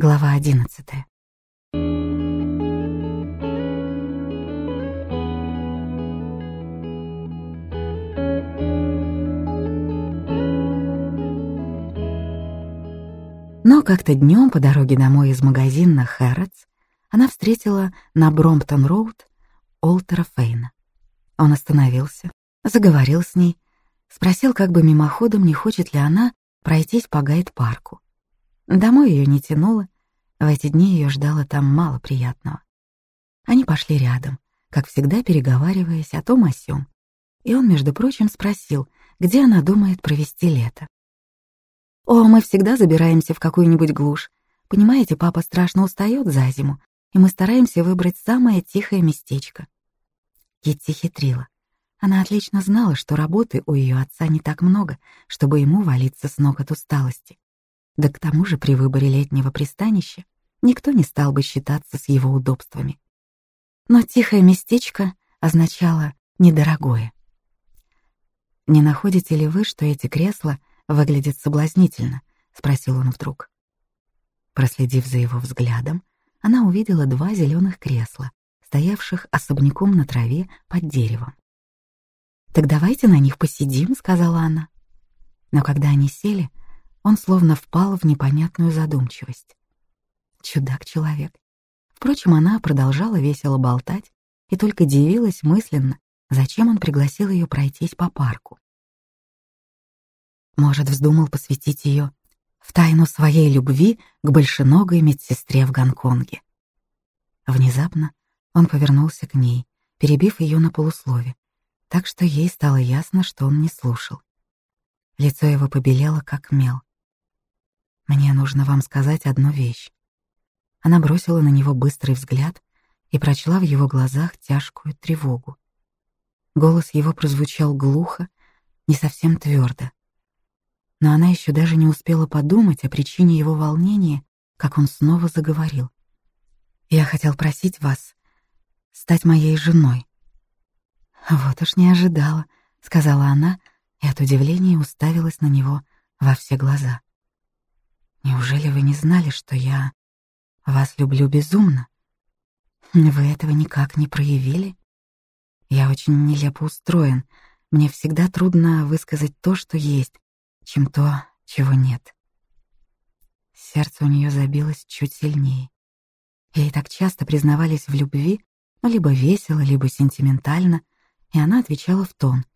Глава одиннадцатая. Но как-то днем по дороге домой из магазина Хэрротс она встретила на Бромптон-роуд Олтера Фейна. Он остановился, заговорил с ней, спросил как бы мимоходом, не хочет ли она пройтись по гайд-парку. Домой ее не тянуло, в эти дни ее ждало там мало приятного. Они пошли рядом, как всегда переговариваясь о том о сём. И он, между прочим, спросил, где она думает провести лето. «О, мы всегда забираемся в какую-нибудь глушь. Понимаете, папа страшно устает за зиму, и мы стараемся выбрать самое тихое местечко». Китти хитрила. Она отлично знала, что работы у ее отца не так много, чтобы ему валиться с ног от усталости. Да к тому же при выборе летнего пристанища никто не стал бы считаться с его удобствами. Но тихое местечко означало недорогое. «Не находите ли вы, что эти кресла выглядят соблазнительно?» — спросил он вдруг. Проследив за его взглядом, она увидела два зеленых кресла, стоявших особняком на траве под деревом. «Так давайте на них посидим», — сказала она. Но когда они сели, он словно впал в непонятную задумчивость. Чудак-человек. Впрочем, она продолжала весело болтать и только дивилась мысленно, зачем он пригласил ее пройтись по парку. Может, вздумал посвятить ее в тайну своей любви к большеногой медсестре в Гонконге. Внезапно он повернулся к ней, перебив ее на полуслове, так что ей стало ясно, что он не слушал. Лицо его побелело, как мел. «Мне нужно вам сказать одну вещь». Она бросила на него быстрый взгляд и прочла в его глазах тяжкую тревогу. Голос его прозвучал глухо, не совсем твердо. Но она еще даже не успела подумать о причине его волнения, как он снова заговорил. «Я хотел просить вас стать моей женой». «Вот уж не ожидала», — сказала она, и от удивления уставилась на него во все глаза. Неужели вы не знали, что я вас люблю безумно? Вы этого никак не проявили? Я очень нелепо устроен. Мне всегда трудно высказать то, что есть, чем то, чего нет. Сердце у нее забилось чуть сильнее. Ей так часто признавались в любви, ну, либо весело, либо сентиментально, и она отвечала в тон.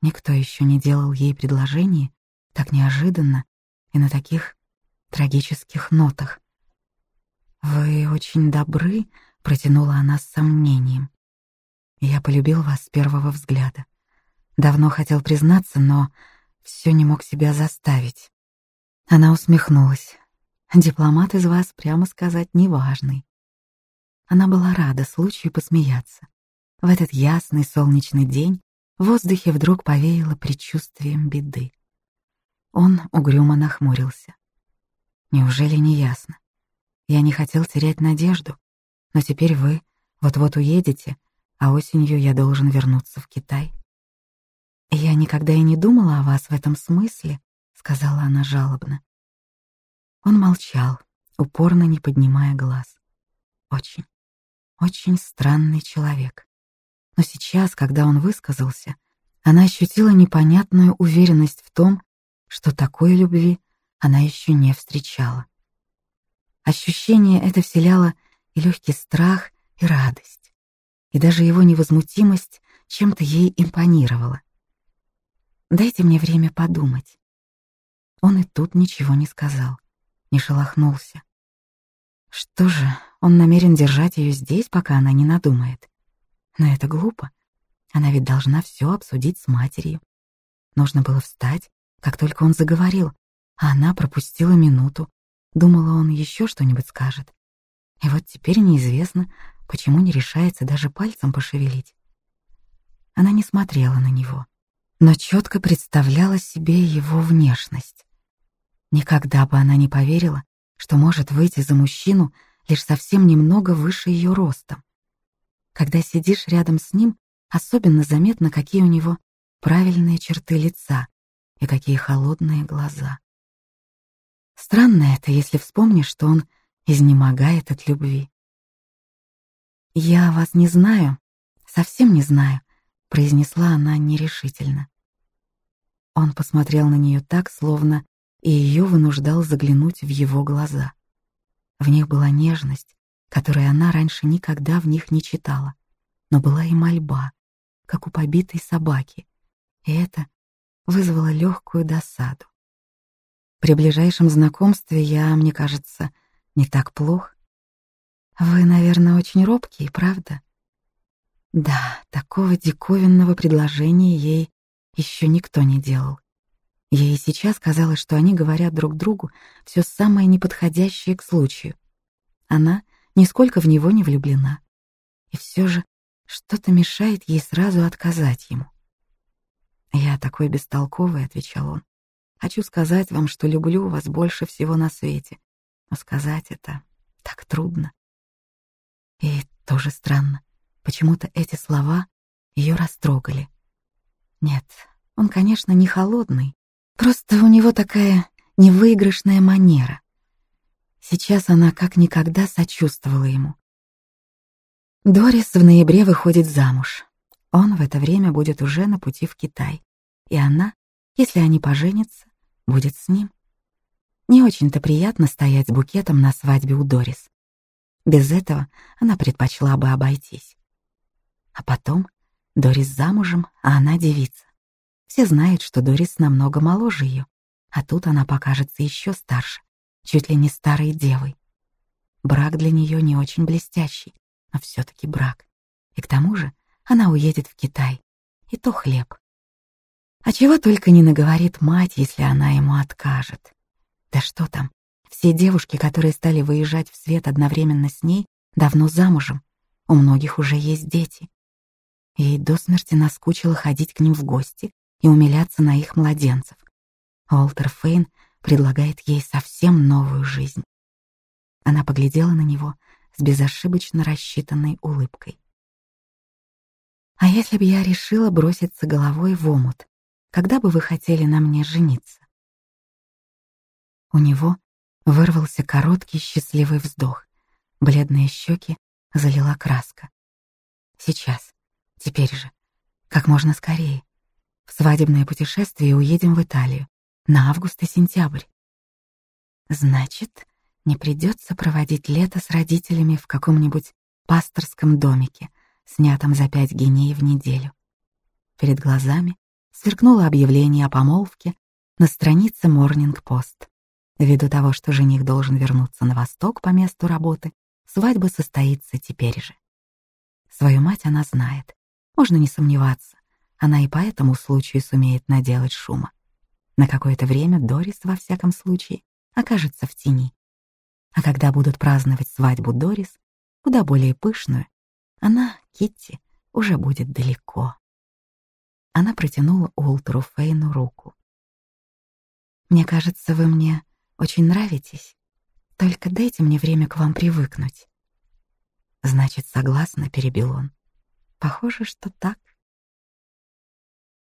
Никто еще не делал ей предложение так неожиданно и на таких трагических нотах. «Вы очень добры», — протянула она с сомнением. «Я полюбил вас с первого взгляда. Давно хотел признаться, но все не мог себя заставить». Она усмехнулась. «Дипломат из вас, прямо сказать, неважный». Она была рада случаю посмеяться. В этот ясный солнечный день в воздухе вдруг повеяло предчувствием беды. Он угрюмо нахмурился. Неужели не ясно? Я не хотел терять надежду, но теперь вы вот-вот уедете, а осенью я должен вернуться в Китай. Я никогда и не думала о вас в этом смысле, сказала она жалобно. Он молчал, упорно не поднимая глаз. Очень, очень странный человек. Но сейчас, когда он высказался, она ощутила непонятную уверенность в том, что такой любви она еще не встречала. Ощущение это вселяло и легкий страх, и радость. И даже его невозмутимость чем-то ей импонировала. «Дайте мне время подумать». Он и тут ничего не сказал, не шелохнулся. Что же, он намерен держать ее здесь, пока она не надумает. Но это глупо. Она ведь должна все обсудить с матерью. Нужно было встать, как только он заговорил, она пропустила минуту. Думала, он еще что-нибудь скажет. И вот теперь неизвестно, почему не решается даже пальцем пошевелить. Она не смотрела на него, но четко представляла себе его внешность. Никогда бы она не поверила, что может выйти за мужчину лишь совсем немного выше ее ростом. Когда сидишь рядом с ним, особенно заметно, какие у него правильные черты лица и какие холодные глаза. Странно это, если вспомнишь, что он изнемогает от любви. «Я вас не знаю, совсем не знаю», — произнесла она нерешительно. Он посмотрел на нее так, словно и ее вынуждал заглянуть в его глаза. В них была нежность, которой она раньше никогда в них не читала, но была и мольба, как у побитой собаки, и это вызвало легкую досаду. При ближайшем знакомстве я, мне кажется, не так плох. Вы, наверное, очень робкий, правда? Да, такого диковинного предложения ей еще никто не делал. Ей сейчас казалось, что они говорят друг другу все самое неподходящее к случаю. Она нисколько в него не влюблена. И все же что-то мешает ей сразу отказать ему. «Я такой бестолковый», — отвечал он. «Хочу сказать вам, что люблю вас больше всего на свете. Но сказать это так трудно». И тоже странно. Почему-то эти слова ее растрогали. Нет, он, конечно, не холодный. Просто у него такая невыигрышная манера. Сейчас она как никогда сочувствовала ему. Дорис в ноябре выходит замуж. Он в это время будет уже на пути в Китай, и она, если они поженятся, будет с ним. Не очень-то приятно стоять с букетом на свадьбе у Дорис. Без этого она предпочла бы обойтись. А потом Дорис замужем, а она девица. Все знают, что Дорис намного моложе ее, а тут она покажется еще старше, чуть ли не старой девой. Брак для нее не очень блестящий, но все-таки брак. И к тому же она уедет в Китай. И то хлеб. А чего только не наговорит мать, если она ему откажет. Да что там, все девушки, которые стали выезжать в свет одновременно с ней, давно замужем. У многих уже есть дети. Ей до смерти наскучило ходить к ним в гости и умиляться на их младенцев. Уолтер Фейн предлагает ей совсем новую жизнь. Она поглядела на него с безошибочно рассчитанной улыбкой. А если бы я решила броситься головой в омут, когда бы вы хотели на мне жениться? У него вырвался короткий счастливый вздох. Бледные щеки залила краска. Сейчас, теперь же, как можно скорее. В свадебное путешествие уедем в Италию на август и сентябрь. Значит, не придется проводить лето с родителями в каком-нибудь пасторском домике — снятом за пять геней в неделю. Перед глазами сверкнуло объявление о помолвке на странице Morning Post. Ввиду того, что жених должен вернуться на восток по месту работы, свадьба состоится теперь же. Свою мать она знает, можно не сомневаться, она и по этому случаю сумеет наделать шума. На какое-то время Дорис, во всяком случае, окажется в тени. А когда будут праздновать свадьбу Дорис, куда более пышную, она, Китти, уже будет далеко. Она протянула Уолтеру Фейну руку. «Мне кажется, вы мне очень нравитесь. Только дайте мне время к вам привыкнуть». «Значит, согласна», — перебил он. «Похоже, что так».